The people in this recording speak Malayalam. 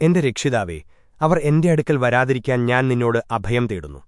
എന്റെ രക്ഷിതാവേ അവർ എന്റെ അടുക്കൽ വരാതിരിക്കാൻ ഞാൻ നിന്നോട് അഭയം തേടുന്നു.